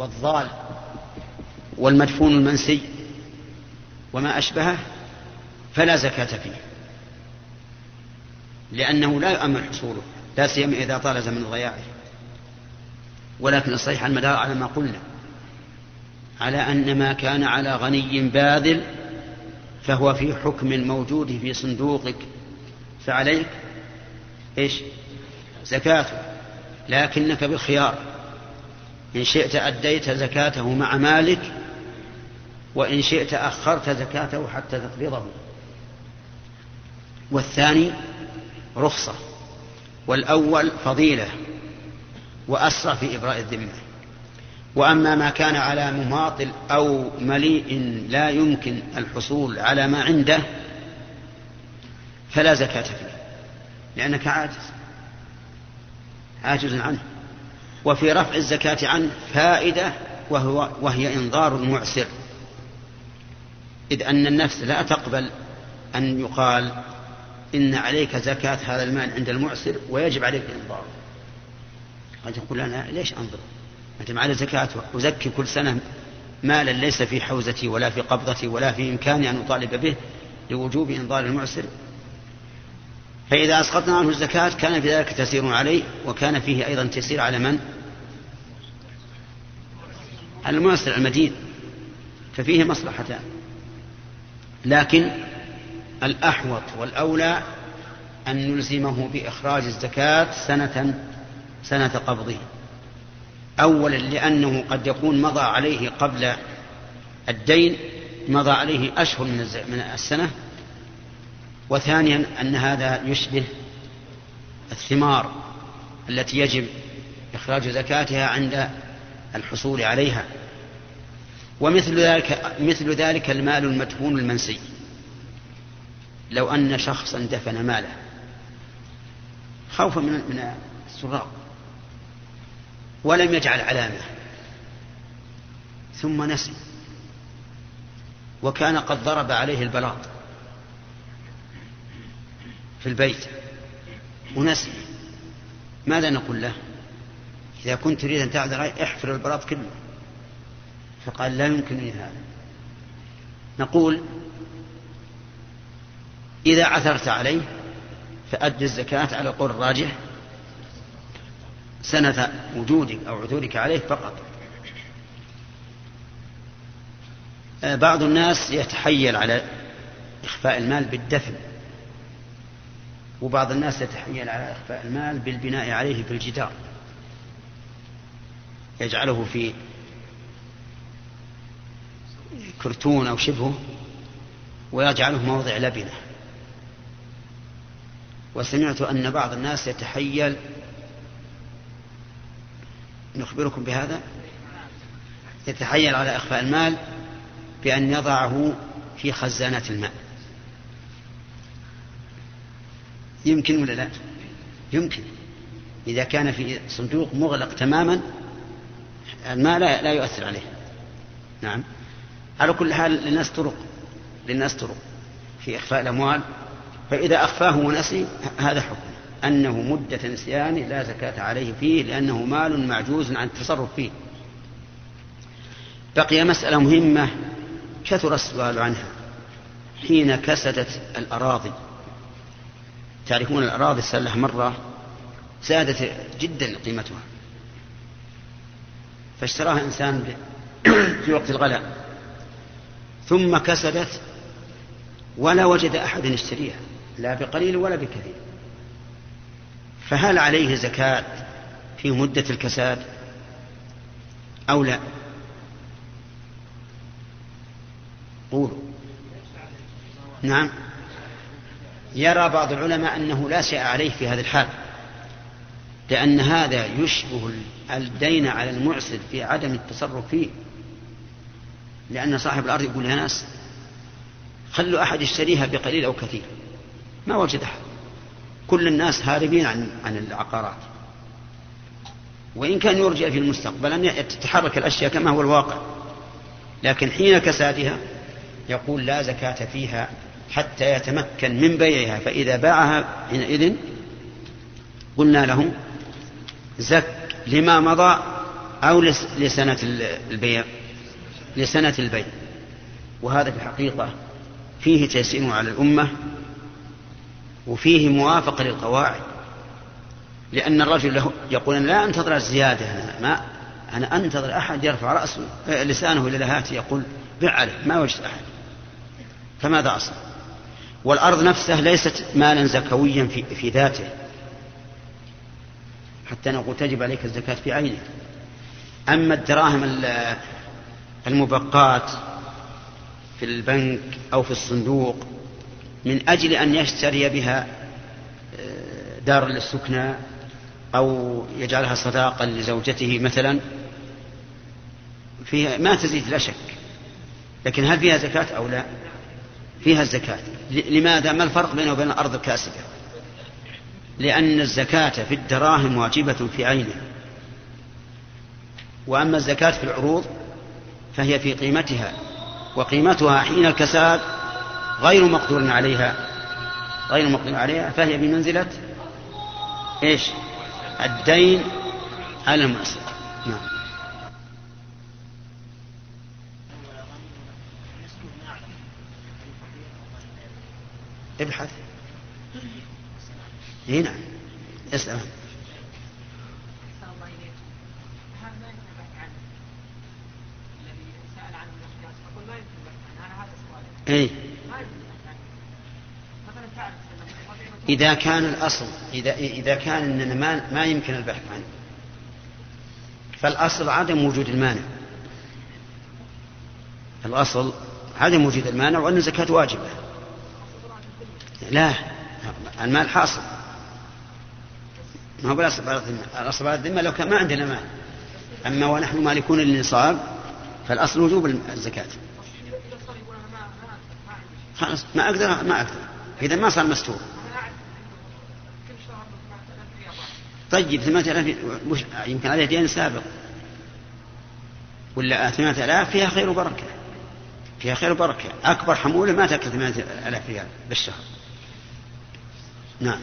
والضال والمدفون المنسي وما أشبهه فلا زكاة فيه. لأنه لا يؤمن حصوله لا سيما إذا طال زمن ضياعه. ولكن الصحيح المدار على ما قلنا على أن ما كان على غني باذل فهو في حكم موجود في صندوقك فعليك إيش؟ زكاته. لكنك بالخيار. إن شئت أديت زكاته مع مالك وإن شئت أخرت زكاته حتى تقبضه. والثاني رخصة والأول فضيلة وأسرع في إبراء الذمة. وأما ما كان على مماطل أو مليء لا يمكن الحصول على ما عنده فلا زكاة فيه لأنك عاجز. عاجز عنه. وفي رفع الزكاة عنه فائدة وهو وهي إنظار المعسر. إذ أن النفس لا تقبل أن يقال إن عليك زكاة هذا المال عند المعسر ويجب عليك إنظاره قد يقول أنا ليش أنظر؟ أنت معي زكاة أزكي كل سنة مالا ليس في حوزتي ولا في قبضتي ولا في إمكاني أن أطالب به لوجوب إنظار المعسر. فإذا أسقطنا عنه الزكاة كان في ذلك تسير عليه وكان فيه أيضا تسير على من؟ المعسر المدين ففيه مصلحتان. لكن الأحوط والأولى أن نلزمه بإخراج الزكاة سنة سنة قبضه. أولا لأنه قد يكون مضى عليه قبل الدين مضى عليه أشهر من السنة. وثانيا أن هذا يشبه الثمار التي يجب إخراج زكاتها عند الحصول عليها. ومثل ذلك مثل ذلك المال المدفون المنسي. لو أن شخصا دفن ماله. خوفا من من السراق. ولم يجعل علامة. ثم نسي. وكان قد ضرب عليه البلاط. في البيت. ونسي. ماذا نقول له؟ إذا كنت تريد أن تعذر احفر البلاط كله. فقال لا يمكنني هذا. نقول إذا عثرت عليه فأد الزكاة على القول الراجح سنة وجودك أو عثورك عليه فقط. آه، بعض الناس يتحيل على إخفاء المال بالدفن وبعض الناس يتحيل على إخفاء المال بالبناء عليه بالجدار يجعله في كرتون أو شبهه ويجعله موضع لبنة. وسمعت أن بعض الناس يتحيل. نخبركم بهذا؟ يتحيل على إخفاء المال بأن يضعه في خزانة الماء يمكن ولا لا؟ يمكن. إذا كان في صندوق مغلق تماما الماء لا, لا يؤثر عليه. نعم. على كل حال للناس طرق. للناس طرق في إخفاء الأموال. فإذا أخفاه ونسي هذا حكم. أنه مدة نسيانه لا زكاة عليه فيه لأنه مال معجوز عن التصرف فيه. بقي مسألة مهمة كثر السؤال عنها. حين كسدت الأراضي. تعرفون الأراضي السلة مرة زادت جدا قيمتها. فاشتراها إنسان في وقت الغلاء. ثم كسدت ولا وجد أحد يشتريها لا بقليل ولا بكثير. فهل عليه زكاة في مدة الكساد أو لا؟ قولوا. نعم. يرى بعض العلماء أنه لا شيء عليه في هذا الحال. لأن هذا يشبه الدين على المعسر في عدم التصرف فيه. لأن صاحب الأرض يقول يا ناس خلوا أحد يشتريها بقليل أو كثير. ما وجد أحد. كل الناس هاربين عن عن العقارات. وإن كان يرجى في المستقبل أن تتحرك الأشياء كما هو الواقع. لكن حين كسادها يقول لا زكاة فيها حتى يتمكن من بيعها. فإذا باعها حينئذ قلنا له زك لما مضى أو لسنة البيع لسنة البيع. وهذا في الحقيقة فيه تيسير على الأمة وفيه موافقة للقواعد. لأن الرجل له يقول أنا لا أنتظر الزيادة أنا ما أنا أنتظر أحد يرفع رأسه لسانه إلى لهاته يقول بع عليه ما وجدت أحد. فماذا أصنع؟ والأرض نفسها ليست مالا زكويا في, في ذاته. حتى نقول تجب عليك الزكاة في عينه أما الدراهم المبقات في البنك أو في الصندوق من أجل أن يشتري بها آه، دار للسكنى أو يجعلها صداقا لزوجته مثلا فيها ما تزيد لا شك. لكن هل فيها زكاة أو لا؟ فيها الزكاة. لماذا؟ ما الفرق بينه وبين الأرض الكاسبة؟ لأن الزكاة في الدراهم واجبة في عينه. وأما الزكاة في العروض فهي في قيمتها وقيمتها حين الكساد غير مقدور عليها. غير مقدور عليها فهي بمنزلة إيش؟ الدين على المؤسسة. نعم. ابحث. إي نعم. اسأل. إي. إذا كان الأصل إذا إذا كان أننا ما ما يمكن البحث عنه. فالأصل عدم وجود المانع. الأصل عدم وجود المانع وأن الزكاة واجبة. لا المال حاصل. ما هو الأصل على الذمة؟ الأصل على الذمة لو كان ما عندنا مال. أما ونحن مالكون للنصاب فالأصل وجوب الزكاة. خلاص ما أقدر ما أقدر. إذا ما صار مستور. طيب ثمانية آلاف يمكن عليه دين سابق. ولا ثمانية آلاف فيها خير وبركة. فيها خير وبركة. أكبر حمولة ما تأكل ثمانية آلاف ريال بالشهر. نعم.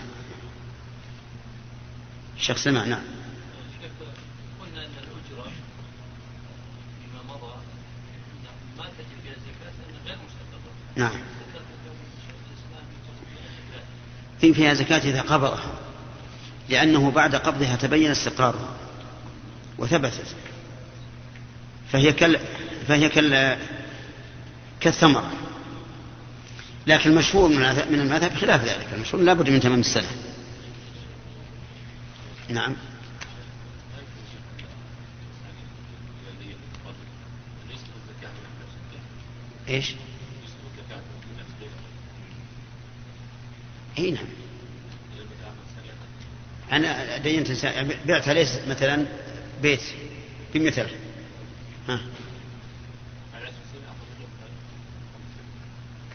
الشيخ سمع نعم. قلنا أن الأجرة فيما مضى ما فيها غير مستقرة نعم. في فيها زكاة إذا قبضها لأنه بعد قبضها تبين استقرارها وثبتت. فهي كال فهي كال كالثمرة. لكن المشهور من المذهب خلاف ذلك. المشهور لا بد من تمام السنة نعم. إيش؟ إي نعم. أنا دينت بعتها ليس مثلا بيت بمثل. ها.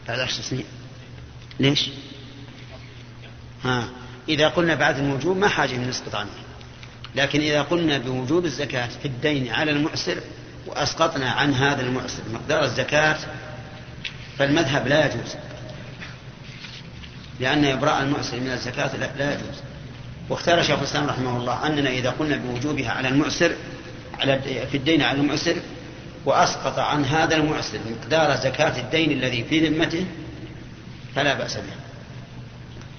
بعد عشر سنين. ليش؟ ها. إذا قلنا بعد الوجوب ما حاجة نسقط عنه لكن إذا قلنا بوجوب الزكاة في الدين على المعسر وأسقطنا عن هذا المعسر مقدار الزكاة فالمذهب لا يجوز. لأن إبراء المعسر من الزكاة لا يجوز. واختار شيخ الإسلام رحمه الله أننا إذا قلنا بوجوبها على المعسر على في الدين على المعسر وأسقط عن هذا المعسر مقدار زكاة الدين الذي في ذمته فلا بأس به.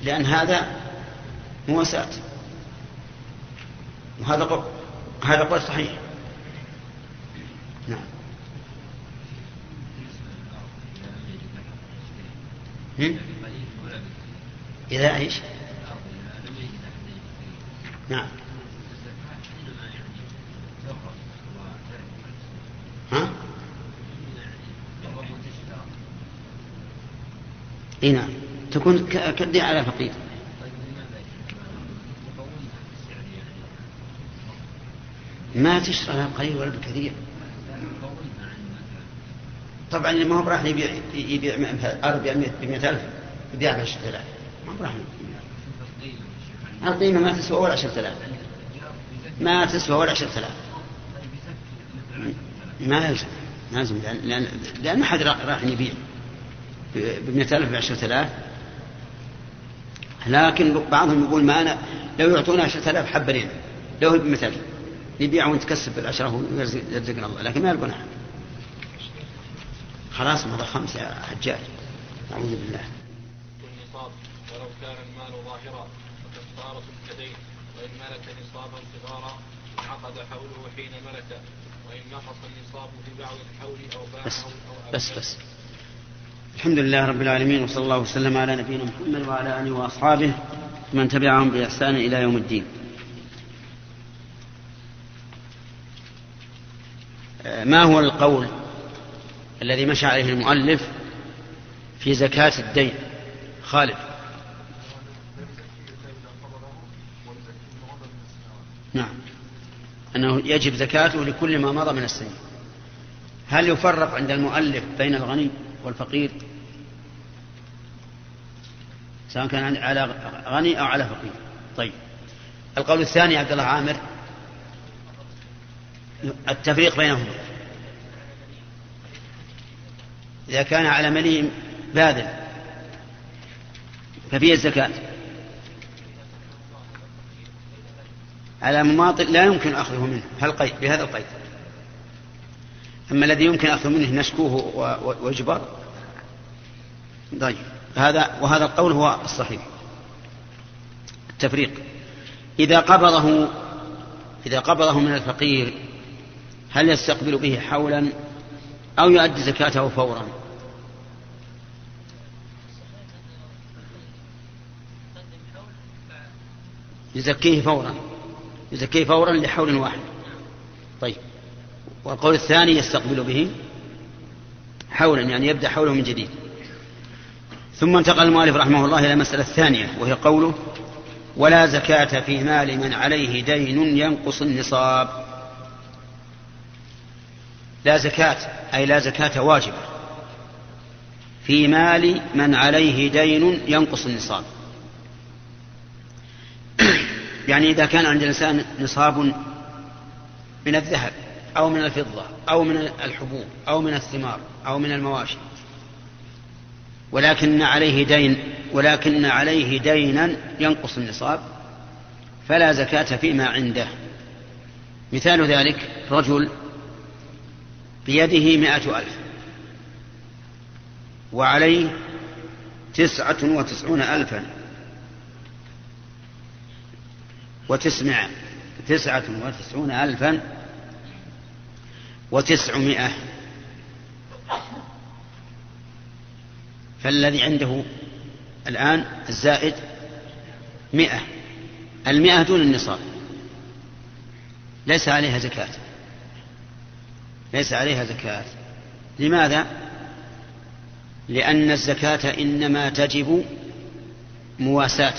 لأن هذا مواساة. وهذا قول هذا قول صحيح. نعم. إذا إيش؟ نعم. ها؟ إي نعم. تكون كالدين على فقير. ما تشترى لا بقليل ولا بكثير. طبعا ما هو براح يبيع يبيع أرض ب 100000 يبيع ب 10000 ما هو براح القيمة ما تسوى ولا عشرة آلاف. ما تسوى ولا عشرة آلاف. ما يلزم ما يلزم لأن, لأن ما حد راح يبيع. بمئة ألف بعشرة آلاف. لكن بعضهم يقول ما أنا لو يعطونا عشرة آلاف حبة لنا لو بمئة ألف. يبيع ونتكسب بالعشرة ويرزقنا الله لكن ما يلقون أحد. خلاص مضى خمس يا حجاج. أعوذ بالله. ولو كان المال ظاهرا فكفارة كدين وإن ملك نصابا صغارا عقد حوله حين ملك. وإن نقص النصاب في بعض الحول أو باعه بس أو بس بس. الحمد لله رب العالمين وصلى الله وسلم على نبينا محمد وعلى آله وأصحابه من تبعهم بإحسان إلى يوم الدين. ما هو القول الذي مشى عليه المؤلف في زكاة الدين؟ خالد. نعم. أنه يجب زكاته لكل ما مضى من السنين هل يفرق عند المؤلف بين الغني والفقير؟ سواء كان على غني أو على فقير. طيب. القول الثاني عبد الله عامر التفريق بينهما. إذا كان على مليء باذل ففيه الزكاة. على مماطل لا يمكن أخذه منه هل قيد بهذا القيد. أما الذي يمكن أخذه منه نشكوه ويجبر طيب هذا وهذا القول هو الصحيح. التفريق. إذا قبضه إذا قبضه من الفقير هل يستقبل به حولا؟ أو يؤدي زكاته فورا. يزكيه فورا. يزكيه فورا لحول واحد. طيب. والقول الثاني يستقبل به حولا يعني يبدأ حوله من جديد. ثم انتقل المؤلف رحمه الله إلى المسألة الثانية وهي قوله ولا زكاة في مال من عليه دين ينقص النصاب. لا زكاة أي لا زكاة واجبة. في مال من عليه دين ينقص النصاب. يعني إذا كان عند الإنسان نصاب من الذهب أو من الفضة أو من الحبوب أو من الثمار أو من المواشي ولكن عليه دين ولكن عليه دينا ينقص النصاب فلا زكاة فيما عنده. مثال ذلك رجل بيده مائة ألف. وعليه تسعة وتسعون ألفا. وتسمع تسعة وتسعون ألفا. وتسعمائة. فالذي عنده الآن الزائد مئة. المئة دون النصاب. ليس عليها زكاة. ليس عليها زكاة. لماذا؟ لأن الزكاة إنما تجب مواساة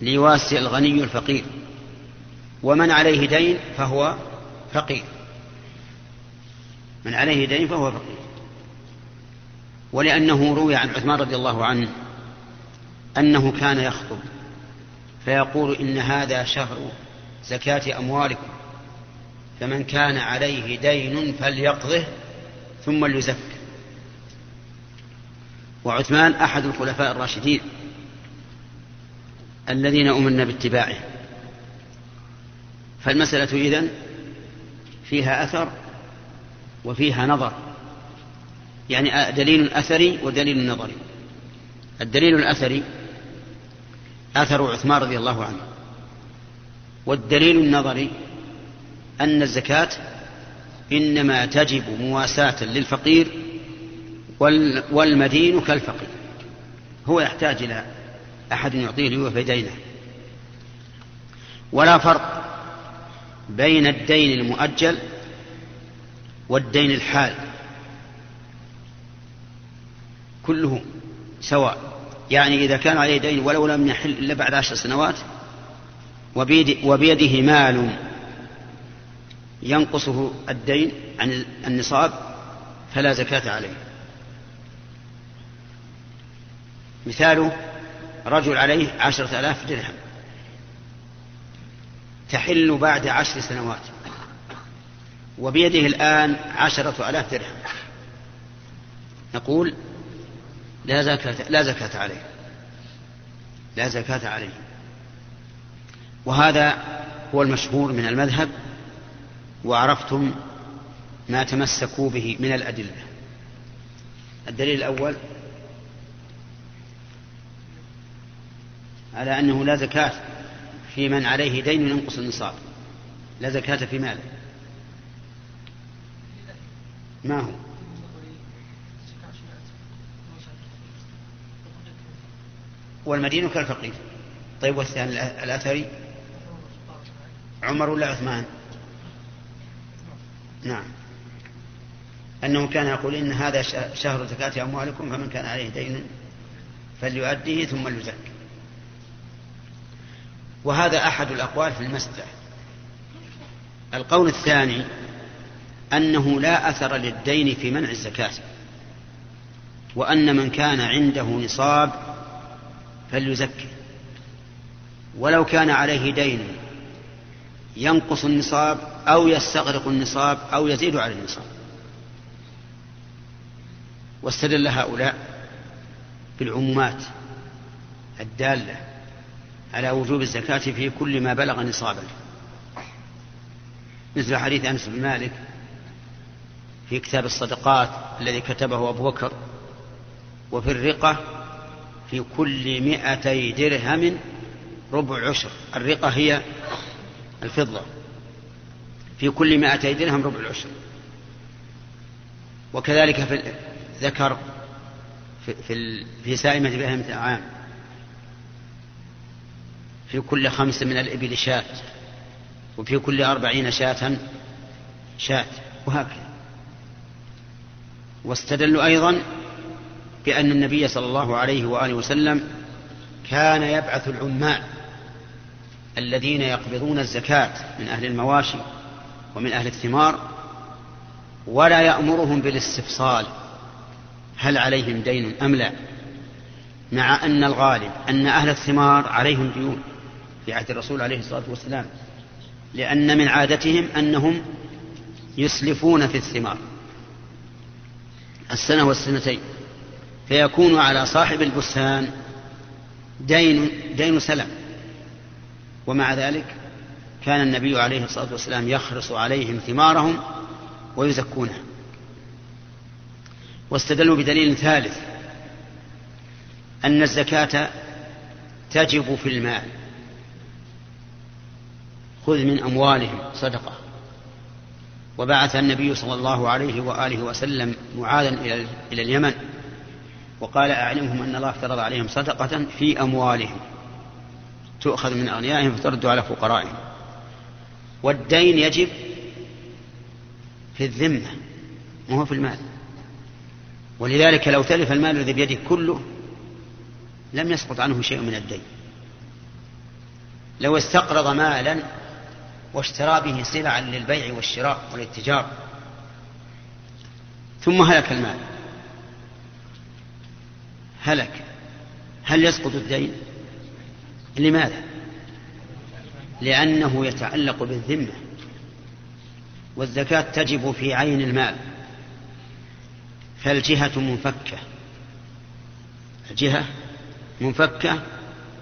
ليواسي الغني الفقير ومن عليه دين فهو فقير. من عليه دين فهو فقير. ولأنه روي عن عثمان رضي الله عنه أنه كان يخطب فيقول إن هذا شهر زكاة أموالكم. فمن كان عليه دين فليقضه ثم ليزك وعثمان أحد الخلفاء الراشدين الذين أمرنا باتباعه. فالمسألة إذن فيها أثر وفيها نظر. يعني دليل أثري ودليل نظري الدليل الأثري أثر عثمان رضي الله عنه. والدليل النظري أن الزكاة إنما تجب مواساة للفقير والمدين كالفقير. هو يحتاج إلى أحد يعطيه ليوفي دينه. ولا فرق بين الدين المؤجل والدين الحال. كله سواء. يعني إذا كان عليه دين ولو لم يحل إلا بعد عشر سنوات وبيده مال ينقصه الدين عن النصاب فلا زكاة عليه. مثاله رجل عليه عشرة آلاف درهم تحل بعد عشر سنوات وبيده الآن عشرة آلاف درهم. نقول لا زكاة لا زكاة عليه. لا زكاة عليه. وهذا هو المشهور من المذهب وعرفتم ما تمسكوا به من الأدلة. الدليل الأول على أنه لا زكاة في من عليه دين ينقص النصاب. لا زكاة في ماله ما هو؟ والمدين كالفقير طيب والثاني الأثري؟ عمر ولا عثمان؟ نعم. أنه كان يقول إن هذا شهر زكاة أموالكم فمن كان عليه دين فليؤديه ثم ليزكي. وهذا أحد الأقوال في المسألة. القول الثاني أنه لا أثر للدين في منع الزكاة وأن من كان عنده نصاب فليزكي. ولو كان عليه دين ينقص النصاب أو يستغرق النصاب أو يزيد على النصاب. واستدل هؤلاء بالعمومات الدالة على وجوب الزكاة في كل ما بلغ نصابا مثل حديث أنس بن مالك في كتاب الصدقات الذي كتبه أبو بكر وفي الرقة في كل مئتي درهم ربع عشر. الرقة هي الفضة. في كل مائتي درهم ربع العشر. وكذلك في ذكر في, في, في سائمة بهيمة الأنعام في كل خمس من الإبل شاة. وفي كل أربعين شاة شاة. وهكذا. واستدلوا أيضا بأن النبي صلى الله عليه وآله وسلم كان يبعث العمال الذين يقبضون الزكاة من أهل المواشي ومن أهل الثمار ولا يأمرهم بالاستفصال هل عليهم دين أم لا مع أن الغالب أن أهل الثمار عليهم ديون في عهد الرسول عليه الصلاة والسلام لأن من عادتهم أنهم يسلفون في الثمار السنة والسنتين فيكون على صاحب البستان دين دين سلم ومع ذلك كان النبي عليه الصلاة والسلام يخرص عليهم ثمارهم ويزكونها. واستدلوا بدليل ثالث أن الزكاة تجب في المال. خذ من أموالهم صدقة. وبعث النبي صلى الله عليه وآله وسلم معاذا إلى اليمن. وقال أعلمهم أن الله افترض عليهم صدقة في أموالهم. تؤخذ من أغنيائهم فترد على فقرائهم. والدين يجب في الذمة ما هو في المال. ولذلك لو تلف المال الذي بيده كله لم يسقط عنه شيء من الدين. لو استقرض مالا واشترى به سلعا للبيع والشراء والاتجار ثم هلك المال هلك. هل يسقط الدين؟ لماذا؟ لأنه يتعلق بالذمة والزكاة تجب في عين المال فالجهة منفكة الجهة منفكة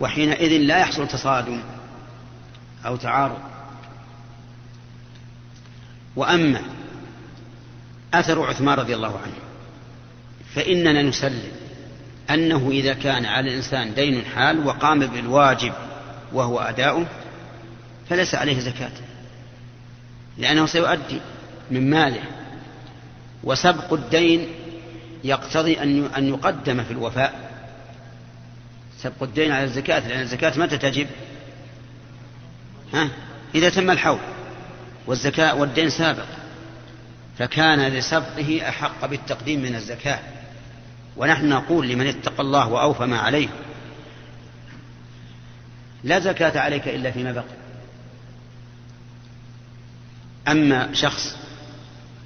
وحينئذ لا يحصل تصادم أو تعارض. وأما أثر عثمان رضي الله عنه فإننا نسلم أنه إذا كان على الإنسان دين حال وقام بالواجب وهو أداؤه فليس عليه زكاة. لأنه سيؤدي من ماله. وسبق الدين يقتضي أن يقدم في الوفاء. سبق الدين على الزكاة لأن الزكاة متى تجب؟ ها؟ إذا تم الحول. والزكاة والدين سابق. فكان لسبقه أحق بالتقديم من الزكاة. ونحن نقول لمن اتقى الله وأوفى ما عليه لا زكاة عليك إلا فيما بقي. أما شخص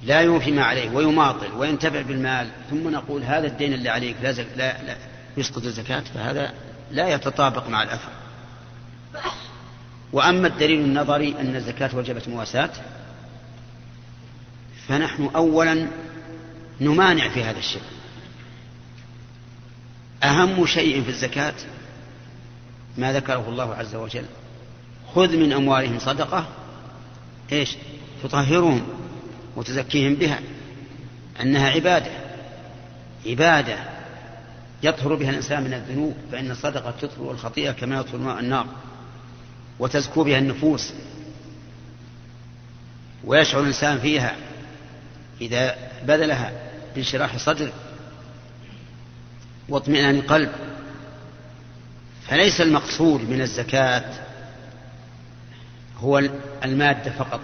لا يوفي ما عليه ويماطل وينتفع بالمال ثم نقول هذا الدين اللي عليك لا, زك... لا, لا يسقط الزكاة فهذا لا يتطابق مع الأثر. وأما الدليل النظري أن الزكاة وجبت مواساة فنحن أولا نمانع في هذا الشيء. أهم شيء في الزكاة ما ذكره الله عز وجل خذ من أموالهم صدقة إيش؟ تطهرهم وتزكيهم بها أنها عبادة عبادة يطهر بها الإنسان من الذنوب فإن الصدقة تطهر الخطيئة كما يطهر ماء النار وتزكو بها النفوس ويشعر الإنسان فيها إذا بذلها بانشراح صدر واطمئنان قلب فليس المقصود من الزكاة هو المادة فقط.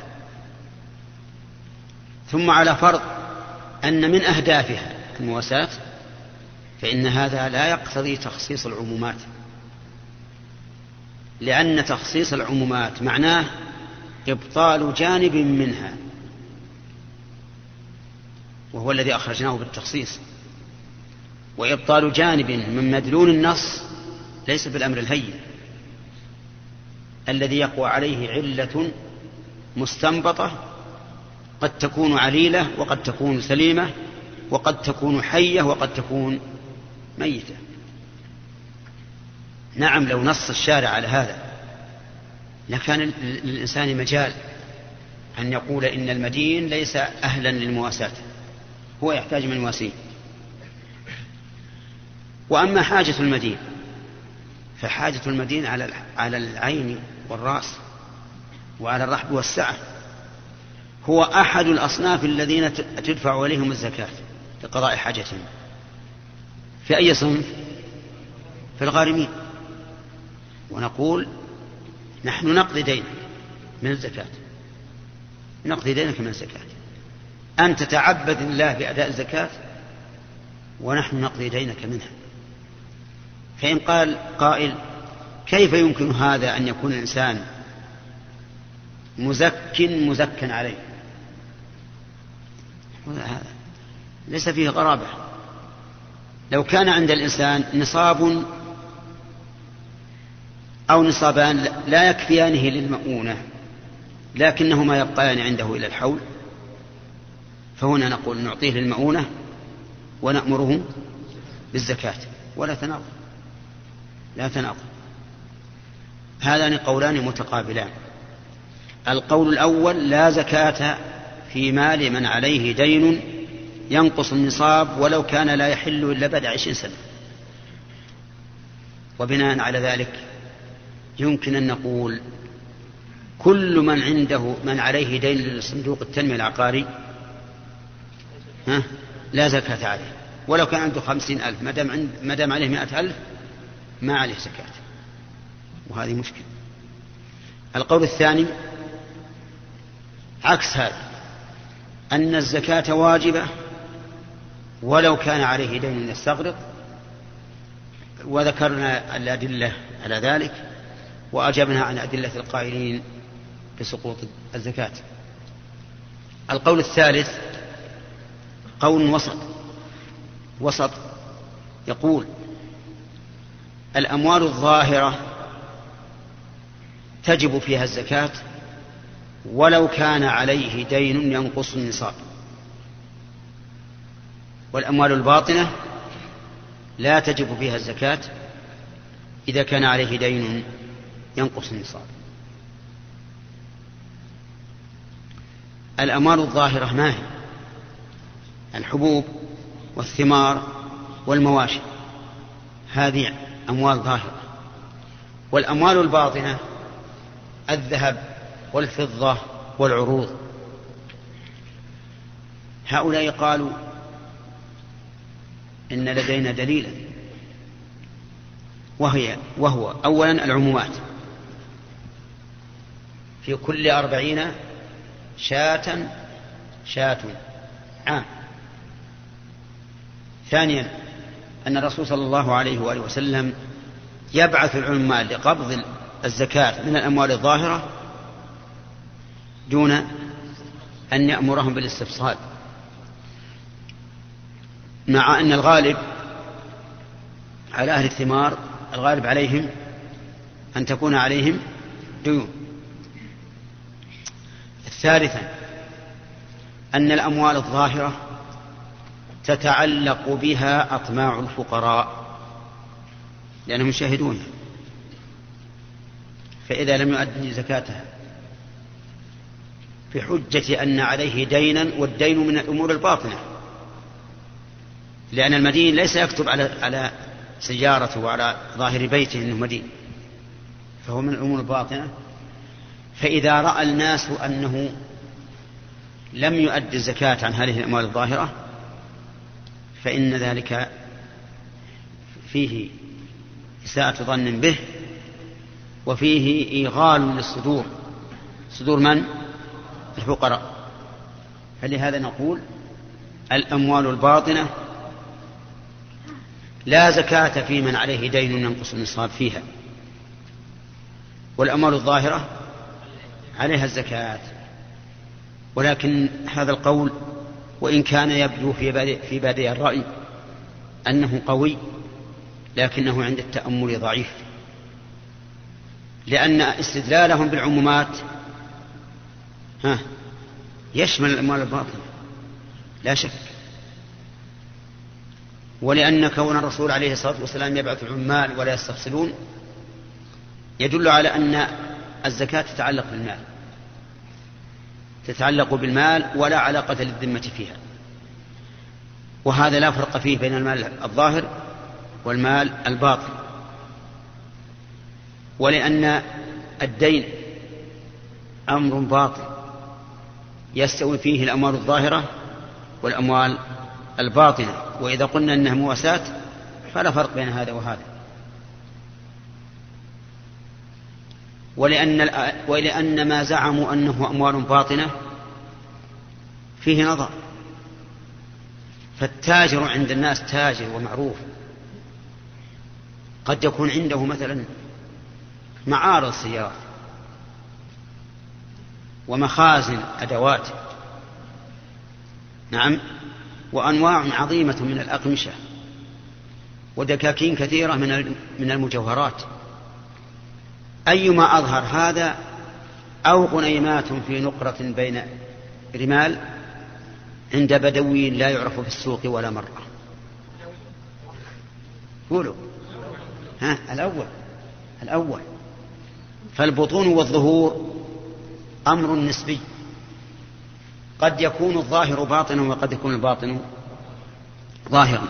ثم على فرض أن من أهدافها المواساة فإن هذا لا يقتضي تخصيص العمومات. لأن تخصيص العمومات معناه إبطال جانب منها وهو الذي أخرجناه بالتخصيص. وإبطال جانب من مدلول النص ليس بالأمر الهين الذي يقوى عليه علة مستنبطة قد تكون عليلة وقد تكون سليمة وقد تكون حية وقد تكون ميتة. نعم لو نص الشارع على هذا لكان للإنسان مجال أن يقول إن المدين ليس أهلا للمواساة هو يحتاج من مواسيه وأما حاجة المدين فحاجة المدين على على العين والرأس وعلى الرحب والسعة. هو أحد الأصناف الذين تدفع عليهم الزكاة لقضاء حاجتهم. في أي صنف؟ في الغارمين. ونقول نحن نقضي دينك من الزكاة. نقضي دينك من الزكاة. أن تتعبد الله بأداء الزكاة ونحن نقضي دينك منها. فإن قال قائل كيف يمكن هذا أن يكون الإنسان مزك مزكا عليه؟ ليس فيه غرابة. لو كان عند الإنسان نصاب أو نصابان لا يكفيانه للمؤونة لكنهما يبقيان عنده إلى الحول. فهنا نقول نعطيه للمؤونة ونأمره بالزكاة. ولا تناقض. لا تناقض. هذان قولان متقابلان. القول الأول لا زكاة في مال من عليه دين ينقص النصاب ولو كان لا يحل إلا بعد عشرين سنة. وبناء على ذلك يمكن أن نقول كل من عنده من عليه دين لصندوق التنمية العقاري ها لا زكاة عليه. ولو كان عنده خمسين ألف ما دام ما دام عليه مائة ألف ما عليه زكاة. وهذه مشكلة. القول الثاني عكس هذا. أن الزكاة واجبة ولو كان عليه دين يستغرق وذكرنا الأدلة على ذلك وأجبنا عن أدلة القائلين بسقوط الزكاة. القول الثالث قول وسط وسط يقول الأموال الظاهرة تجب فيها الزكاة ولو كان عليه دين ينقص النصاب. والأموال الباطنة لا تجب فيها الزكاة إذا كان عليه دين ينقص النصاب. الأموال الظاهرة ما هي؟ الحبوب والثمار والمواشي. هذه أموال ظاهرة. والأموال الباطنة الذهب والفضة والعروض. هؤلاء قالوا إن لدينا دليلا وهي وهو أولا العمومات. في كل أربعين شاة شاة عام. ثانيا أن الرسول صلى الله عليه وآله وسلم يبعث العمال لقبض الزكاة من الأموال الظاهرة دون أن يأمرهم بالاستفصال. مع أن الغالب على أهل الثمار الغالب عليهم أن تكون عليهم ديون. ثالثا أن الأموال الظاهرة تتعلق بها أطماع الفقراء لأنهم يشاهدون فإذا لم يؤدي زكاتها بحجة أن عليه دينا والدين من الأمور الباطنة لأن المدين ليس يكتب على على سيارته وعلى ظاهر بيته أنه مدين. فهو من الأمور الباطنة فإذا رأى الناس أنه لم يؤدي الزكاة عن هذه الأموال الظاهرة فإن ذلك فيه إساءة ظن به وفيه إيغال للصدور. صدور من؟ الفقراء. فلهذا نقول الأموال الباطنة لا زكاة في من عليه دين ينقص النصاب فيها. والأموال الظاهرة عليها الزكاة. ولكن هذا القول وإن كان يبدو في بادئ, في بادئ الرأي أنه قوي لكنه عند التأمل ضعيف. لأن استدلالهم بالعمومات ها. يشمل الأموال الباطنة لا شك. ولأن كون الرسول عليه الصلاة والسلام يبعث العمال ولا يستفصلون يدل على أن الزكاة تتعلق بالمال. تتعلق بالمال ولا علاقة للذمة فيها. وهذا لا فرق فيه بين المال الظاهر والمال الباطن ولأن الدين أمر باطن يستوي فيه الأموال الظاهرة والأموال الباطنة. وإذا قلنا أنها مواساة فلا فرق بين هذا وهذا. ولأن, ولأن ما زعموا أنه أموال باطنة فيه نظر. فالتاجر عند الناس تاجر ومعروف. قد يكون عنده مثلا معارض سيارات ومخازن أدوات. نعم. وأنواع عظيمة من الأقمشة. ودكاكين كثيرة من من المجوهرات. أيما أظهر هذا أو غنيمات في نقرة بين رمال عند بدوي لا يعرف في السوق ولا مرة. قولوا. ها الأول. الأول. فالبطون والظهور أمر نسبي. قد يكون الظاهر باطنا وقد يكون الباطن ظاهرا.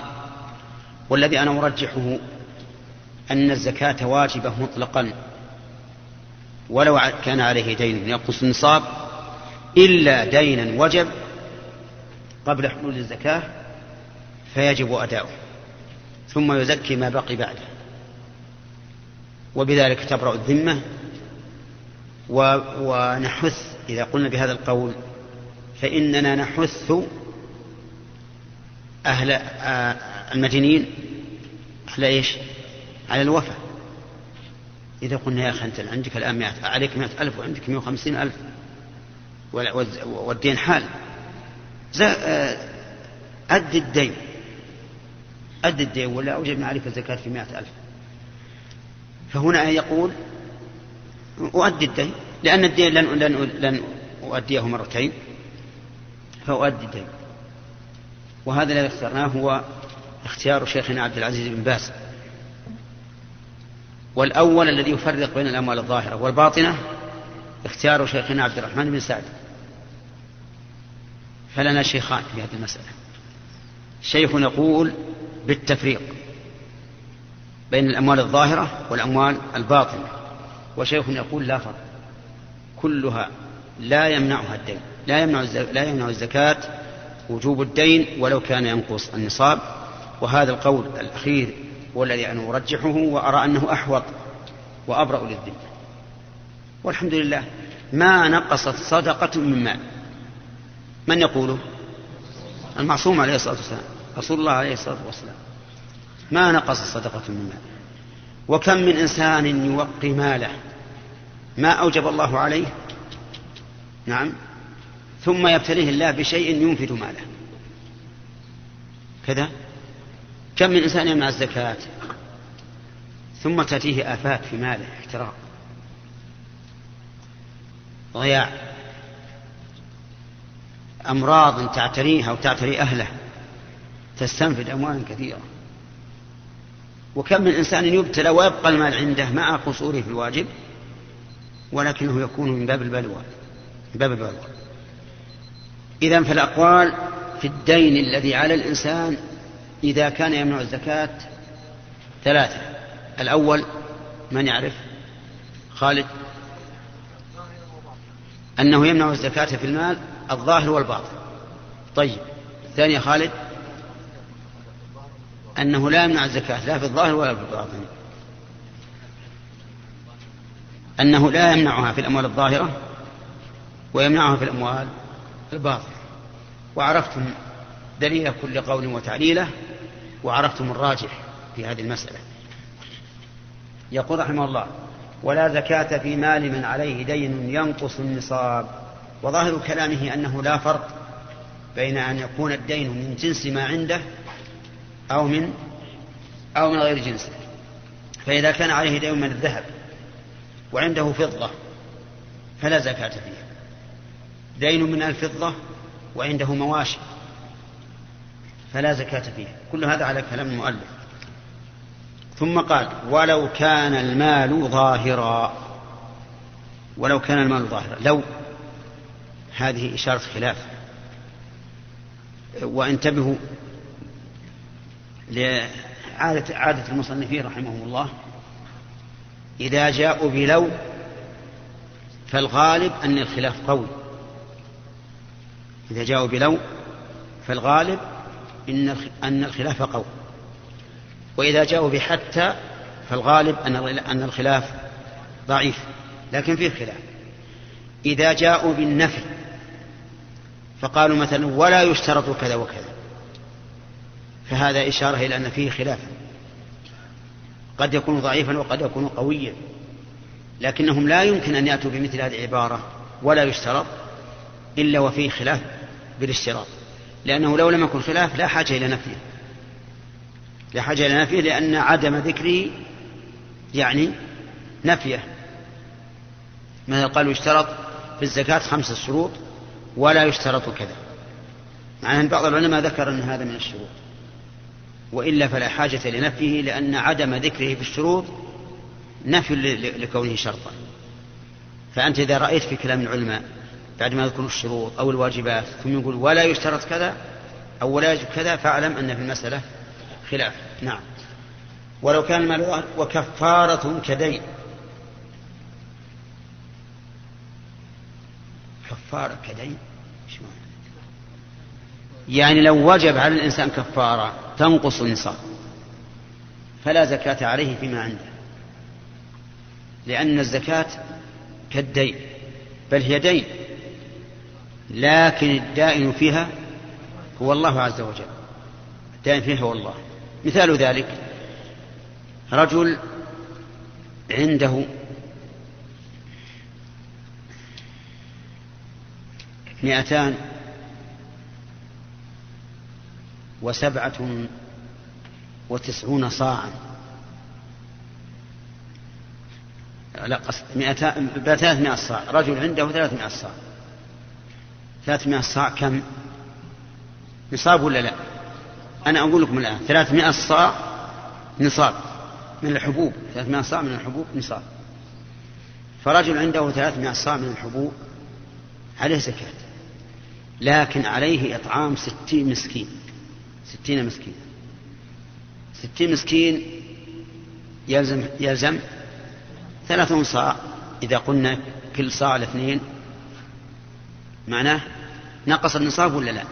والذي أنا أرجحه أن الزكاة واجبة مطلقا. ولو كان عليه دين ينقص النصاب إلا دينا وجب قبل حلول الزكاة فيجب أداؤه. ثم يزكي ما بقي بعده. وبذلك تبرأ الذمة ونحث إذا قلنا بهذا القول. فإننا نحث أهل آه، المدينين على إيش؟ على الوفاء إذا قلنا يا أخي أنت عندك الآن مئة عليك مئة ألف وعندك مئة وخمسين ألف. والدين حال. آه، أد الدين. أد الدين ولا أوجبنا عليك الزكاة في مئة ألف. فهنا يقول أؤدي الدين. لأن الدين لن, لن, لن أؤديه مرتين. فأؤدي الدين. وهذا الذي اخترناه هو اختيار شيخنا عبد العزيز بن باز. والأول الذي يفرق بين الأموال الظاهرة والباطنة اختيار شيخنا عبد الرحمن بن سعد. فلنا شيخان في هذه المسألة. شيخ يقول بالتفريق بين الأموال الظاهرة والأموال الباطنة. وشيخ يقول لا فرق. كلها لا يمنعها الدين. لا يمنع لا يمنع الزكاة وجوب الدين ولو كان ينقص النصاب. وهذا القول الأخير هو الذي أنا أرجحه وأرى أنه أحوط وأبرأ للذمة والحمد لله ما نقصت صدقة من مال. من يقوله؟ المعصوم عليه الصلاة والسلام رسول الله عليه الصلاة والسلام. ما نقصت صدقة من مال. وكم من إنسان يوقي ماله؟ ما أوجب الله عليه؟ نعم. ثم يبتليه الله بشيء ينفد ماله. كذا. كم من إنسان يمنع الزكاة؟ ثم تأتيه آفات في ماله احتراق. ضياع. أمراض تعتريها وتعتري أهله. تستنفد أموالا كثيرة. وكم من إنسان يبتلى ويبقى المال عنده مع قصوره في الواجب ولكنه يكون من باب البلوى من باب البلوى. إذا فالأقوال في الدين الذي على الإنسان إذا كان يمنع الزكاة ثلاثة. الأول من يعرف؟ خالد. أنه يمنع الزكاة في المال الظاهر والباطن. طيب. الثانية خالد؟ أنه لا يمنع الزكاة لا في الظاهر ولا في الباطن. أنه لا يمنعها في الأموال الظاهرة ويمنعها في الأموال الباطنة. وعرفتم دليل كل قول وتعليله وعرفتم الراجح في هذه المسألة. يقول رحمه الله ولا زكاة في مال من عليه دين ينقص النصاب. وظاهر كلامه أنه لا فرق بين أن يكون الدين من جنس ما عنده أو من أو من غير جنسه فإذا كان عليه دين من الذهب وعنده فضة فلا زكاة فيه. دين من الفضة وعنده مواشي فلا زكاة فيه. كل هذا على كلام المؤلف. ثم قال ولو كان المال ظاهرا ولو كان المال ظاهرا. لو هذه إشارة خلاف. وانتبهوا لعادة عادة المصنفين رحمهم الله إذا جاءوا بلو فالغالب أن الخلاف قوي. إذا جاءوا بلو فالغالب إن أن الخلاف قوي. وإذا جاءوا بحتى فالغالب أن الخلاف ضعيف. لكن فيه خلاف. إذا جاءوا بالنفي فقالوا مثلا ولا يشترط كذا وكذا. فهذا إشارة إلى أن فيه خلافا قد يكون ضعيفا وقد يكون قويا. لكنهم لا يمكن أن يأتوا بمثل هذه العبارة ولا يشترط إلا وفيه خلاف بالاشتراط. لأنه لو لم يكن خلاف لا حاجة إلى نفيه لا حاجة إلى نفيه لأن عدم ذكره يعني نفيه. مثلا قالوا يشترط في الزكاة خمسة شروط ولا يشترط كذا. مع أن بعض العلماء ذكر أن هذا من الشروط. وإلا فلا حاجة لنفيه لأن عدم ذكره في الشروط نفي لكونه شرطا. فأنت إذا رأيت في كلام العلماء بعد ما يذكرون الشروط أو الواجبات ثم يقول ولا يشترط كذا أو ولا يجب كذا فاعلم أن في المسألة خلاف. نعم. ولو كان المال وكفارة كدين. كفارة كدين؟ يعني لو وجب على الإنسان كفارة تنقص النصاب فلا زكاة عليه فيما عنده. لأن الزكاة كالدين بل هي دين. لكن الدائن فيها هو الله عز وجل. الدائن فيها هو الله. مثال ذلك رجل عنده مئتان وسبعة وتسعون صاعا. لا قصد ثلاثمائة صاع. رجل عنده ثلاثمائة صاع. ثلاثمائة صاع كم؟ نصاب ولا لا؟ أنا أقول لكم الآن ثلاثمائة صاع نصاب. من الحبوب. ثلاثمائة صاع من الحبوب نصاب. فرجل عنده ثلاثمائة صاع من الحبوب عليه زكاة. لكن عليه إطعام ستين مسكين. ستين مسكين. ستين مسكين يلزم يلزم ثلاثون صاع. إذا قلنا كل صاع الاثنين معناه نقص النصاب ولا لا؟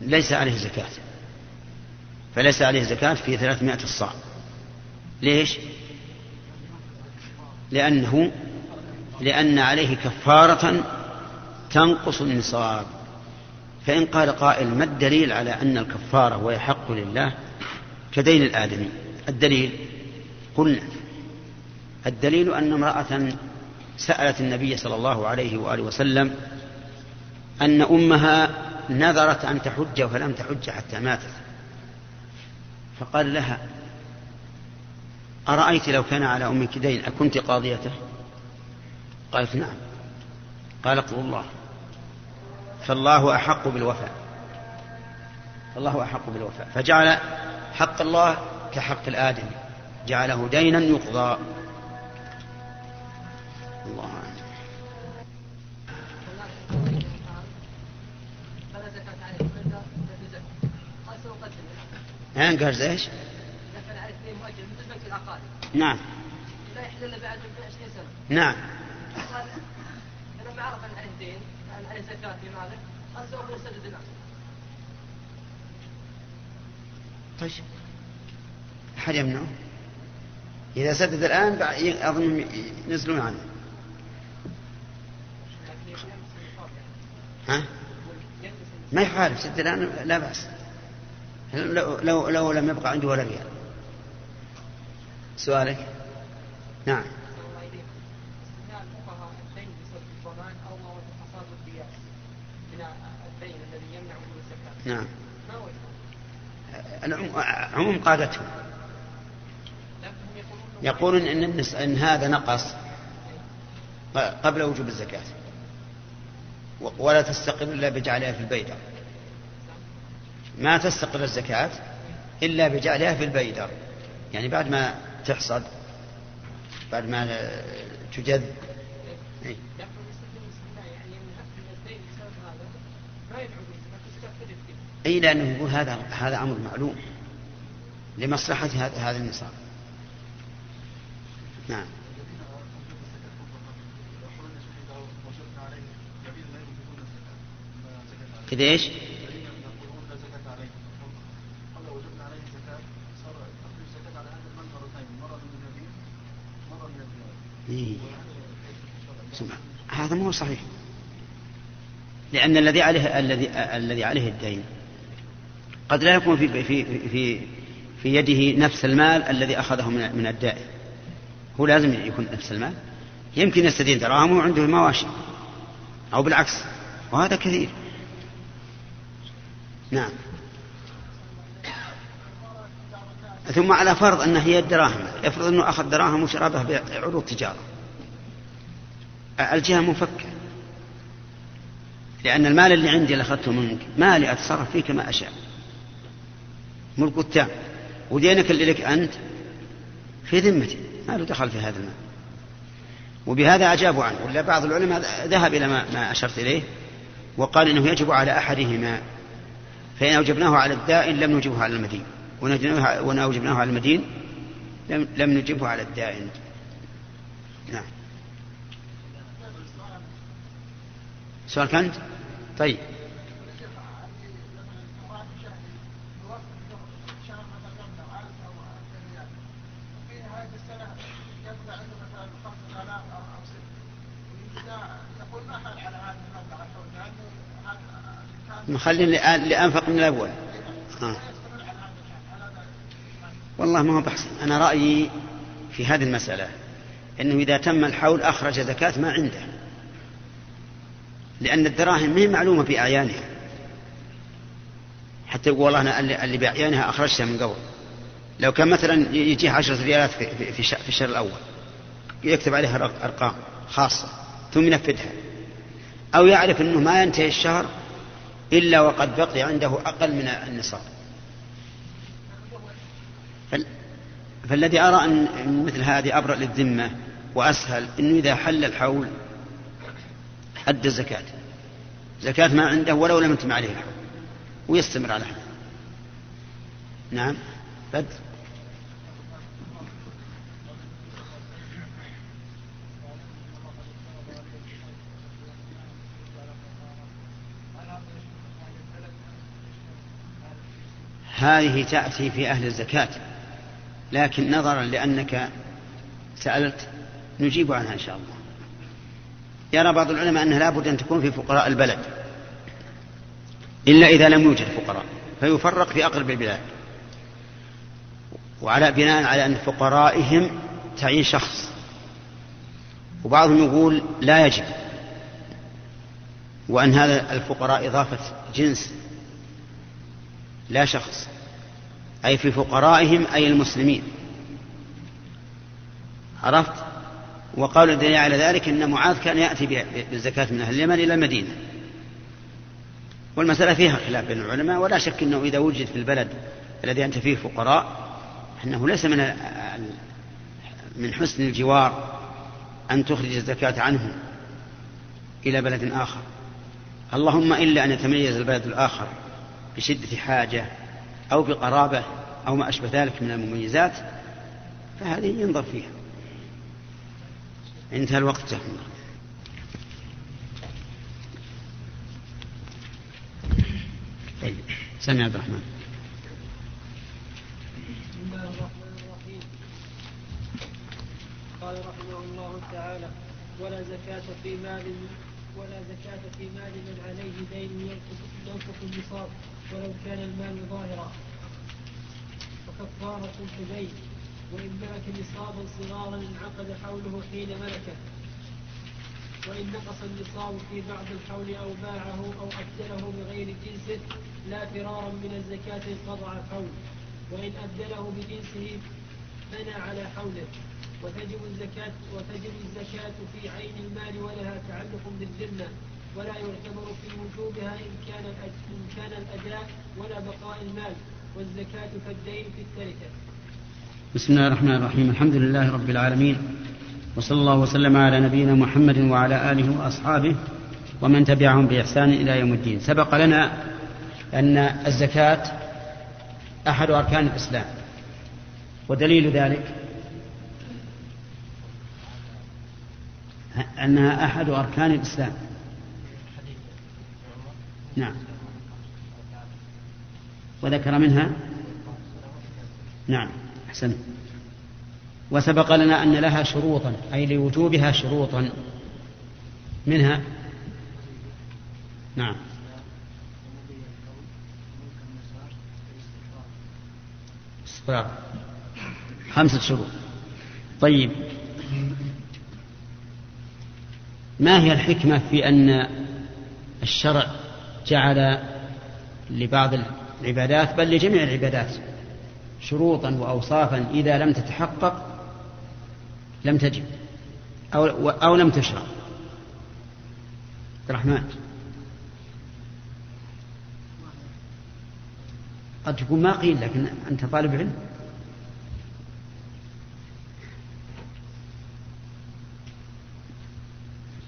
ليس عليه زكاة. فليس عليه زكاة في ثلاثمائة الصاع. ليش؟ لأنه لأن عليه كفارة تنقص النصاب. فإن قال قائل ما الدليل على أن الكفارة ويحق لله؟ كدين الآدمي. الدليل قلنا الدليل أن امرأة سألت النبي صلى الله عليه وآله وسلم أن أمها نذرت أن تحج فلم تحج حتى ماتت. فقال لها أرأيت لو كان على أمك دين أكنت قاضيته؟ قالت نعم. قال قل الله. فالله أحق بالوفاء. الله أحق بالوفاء. فجعل حق الله كحق الآدم جعله دينا يقضى. الله أعلم. زكاة قال إيش؟ نعم. لا يحل إلا بعد 20 سنة. نعم. زكاة طيب. أحد يمنعه إذا سدد الآن أظن ينزلون عنه. ها؟ ما يخالف سد الآن لا بأس. لو, لو, لو لم يبقى عنده ولا ريال. سؤالك؟ نعم. قادته. يقولون إن, إن هذا نقص قبل وجوب الزكاة. ولا تستقر إلا بجعلها في البيدر ما تستقر الزكاة إلا بجعلها في البيدر يعني بعد ما تحصد بعد ما تجذ. إيه. إي لأنه يقول هذا هذا أمر معلوم. لمصلحة هذا النصاب نعم كذا إيش؟ إيه. هذا مو صحيح لأن الذي عليه الذي الذي عليه الدين قد لا يكون في في في في يده نفس المال الذي أخذه من الدائن هو لازم يكون نفس المال. يمكن يستدين دراهم وعنده مواشي. أو بالعكس. وهذا كثير. نعم. ثم على فرض أن هي الدراهم. افرض أنه أخذ دراهم وشربها بعروض تجارة. الجهة مفكة. لأن المال اللي عندي اللي أخذته منك مالي أتصرف فيه كما أشاء. ملك التام. ودينك اللي لك أنت في ذمتي ما له دخل في هذا المال. وبهذا أجابوا عنه ولا بعض العلماء ذهب إلى ما, ما أشرت إليه وقال إنه يجب على أحدهما فإن أوجبناه على الدائن لم نجبه على المدين. وإن أوجبناه على المدين لم, لم نجبه على الدائن. نعم. سؤال كنت طيب. نخلي لأنفق من الأول. آه. والله ما هو بحث أنا رأيي في هذه المسألة أنه إذا تم الحول أخرج زكاة ما عنده. لأن الدراهم ما هي معلومة بأعيانها. حتى يقول والله أنا اللي بأعيانها أخرجتها من قبل. لو كان مثلا يجيه عشرة ريالات في, في, في الشهر الأول. يكتب عليها أرقام خاصة. ثم ينفذها. أو يعرف أنه ما ينتهي الشهر إلا وقد بقي عنده أقل من النصاب. فالذي أرى أن مثل هذه أبرأ للذمة وأسهل أنه إذا حل الحول أدى الزكاة. زكاة ما عنده ولو لم يتم عليه الحول ويستمر على هذا نعم. بدر هذه تأتي في أهل الزكاة. لكن نظرا لأنك سألت نجيب عنها إن شاء الله. يرى بعض العلماء أنها لابد أن تكون في فقراء البلد إلا إذا لم يوجد فقراء فيفرق في أقرب البلاد. وعلى بناء على أن فقرائهم تعين شخص. وبعضهم يقول لا يجب وأن هذا الفقراء إضافة جنس لا شخص أي في فقرائهم أي المسلمين. عرفت؟ وقالوا الدليل على ذلك أن معاذ كان يأتي بالزكاة من أهل اليمن إلى المدينة. والمسألة فيها خلاف بين العلماء ولا شك أنه إذا وجد في البلد الذي أنت فيه فقراء أنه ليس من من حسن الجوار أن تخرج الزكاة عنه إلى بلد آخر. اللهم إلا أن يتميز البلد الآخر بشدة حاجة أو بقرابة أو ما أشبه ذلك من المميزات فهذه ينظر فيها. انتهى الوقت الله طيب سمع عبد الرحمن. بسم الله الرحمن الرحيم قال رحمه الله تعالى ولا زكاة في مال ولا زكاة في مال من عليه دين ينفق النصاب. ولو كان المال ظاهرا. وكفارة الدين وإن ملك نصابا صغارا انعقد حوله حين ملكه. وإن نقص النصاب في بعض الحول أو باعه أو أبدله بغير جنسه لا فرارا من الزكاة انقطع الحول. وإن أبدله بجنسه بنى على حوله. وتجب الزكاة وتجب الزكاة في عين المال ولها تعلق بالذمة ولا يعتبر في وجوبها إن كان إن كان الأداء ولا بقاء المال والزكاة كالدين في التركة. بسم الله الرحمن الرحيم. الحمد لله رب العالمين. وصلى الله وسلم على نبينا محمد وعلى آله وأصحابه ومن تبعهم بإحسان إلى يوم الدين. سبق لنا أن الزكاة أحد أركان الإسلام. ودليل ذلك أنها أحد أركان الإسلام. نعم. وذكر منها؟ نعم. أحسنت وسبق لنا أن لها شروطا أي لوجوبها شروطا. منها؟ نعم. استقرار خمسة شروط. طيب. ما هي الحكمة في أن الشرع جعل لبعض العبادات بل لجميع العبادات شروطا وأوصافا إذا لم تتحقق لم تجب أو, أو لم تشرع. الرحمن. قد تكون ما قيل لكن أنت طالب علم.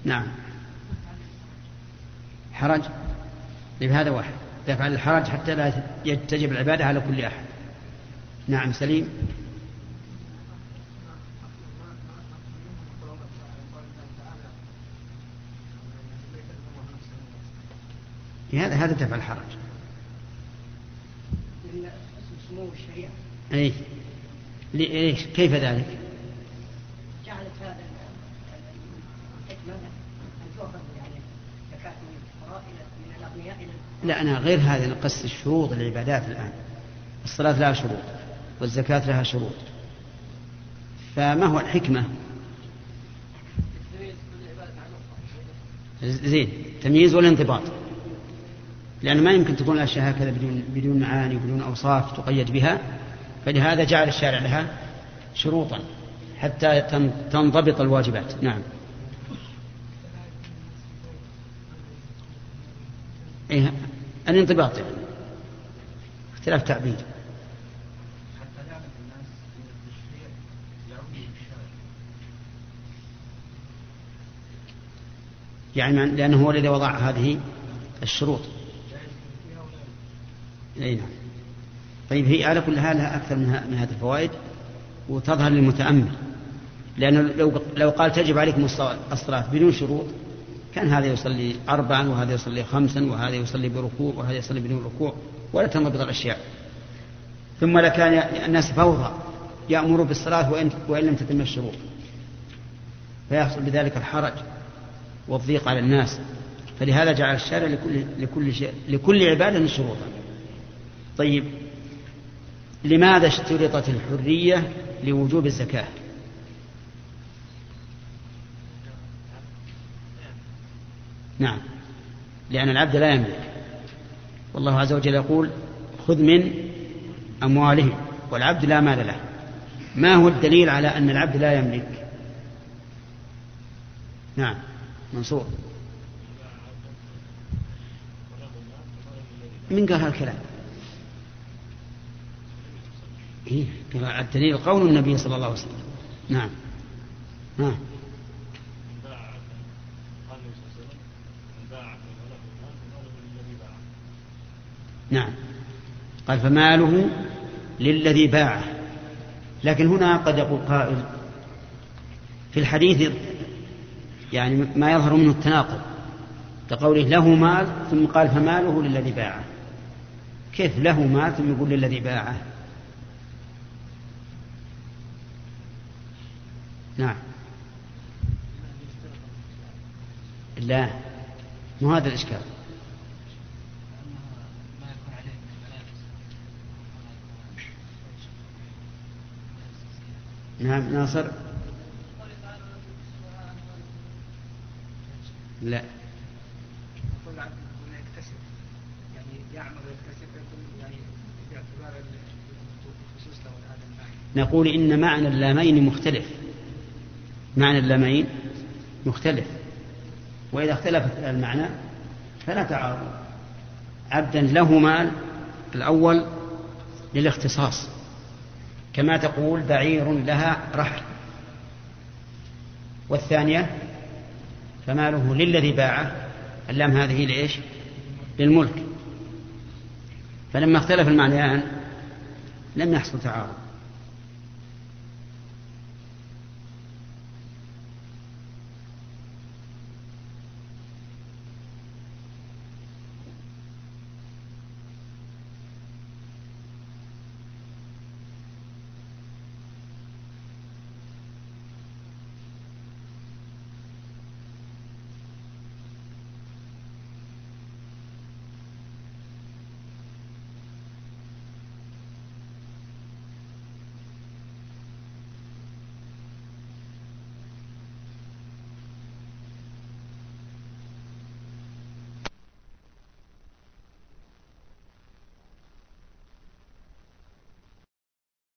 نعم. حرج. هذا واحد. دفع الحرج حتى لا تجب العبادة على كل أحد. نعم سليم. هذا هذا دفع الحرج سمو الشريعة أي ليش كيف ذلك؟ جعلت هذا أن تؤخذ يعني زكاة من الأغنياء إلى لا أنا غير هذا نقص الشروط العبادات الآن. الصلاة لها شروط والزكاة لها شروط. فما هو الحكمة؟ زين تمييز والانضباط لأنه ما يمكن تكون الأشياء هكذا بدون بدون معاني وبدون أوصاف تقيد بها. فلهذا جعل الشارع لها شروطا حتى تنضبط الواجبات. نعم. إيه؟ الانضباط يعني. اختلاف تعبير. يعني لأنه هو الذي وضع هذه الشروط. أي نعم. طيب هي على كل حال أكثر من هذه الفوائد وتظهر للمتأمل. لأنه لو لو قال تجب عليكم الصلاة بدون شروط كان هذا يصلي أربعا وهذا يصلي خمسا وهذا يصلي بركوع وهذا يصلي بدون ركوع ولا تنضبط الأشياء. ثم لكان الناس فوضى يأمروا بالصلاة وإن, وإن لم تتم الشروط. فيحصل بذلك الحرج والضيق على الناس. فلهذا جعل الشارع لكل لكل شيء لكل عبادة شروطا. طيب لماذا اشترطت الحرية لوجوب الزكاة؟ نعم. لأن العبد لا يملك. والله عز وجل يقول خذ من أموالهم. والعبد لا مال له. ما هو الدليل على أن العبد لا يملك؟ نعم. منصور. من قال هالكلام؟ إيه الدليل قول النبي صلى الله عليه وسلم. نعم. نعم. نعم. قال فماله للذي باعه. لكن هنا قد يقول قائل في الحديث يعني ما يظهر منه التناقض كقوله له مال ثم قال فماله للذي باعه. كيف له مال ثم يقول للذي باعه؟ نعم. لا مو هذا الإشكال. نعم ناصر. لا. نقول إن معنى اللامين مختلف. معنى اللامين مختلف. وإذا اختلف المعنى فلا تعارض. عبدا له مال الأول للاختصاص. كما تقول بعير لها رحل. والثانية فماله للذي باعه اللام هذه لإيش؟ للملك. فلما اختلف المعنيان لم يحصل تعارض.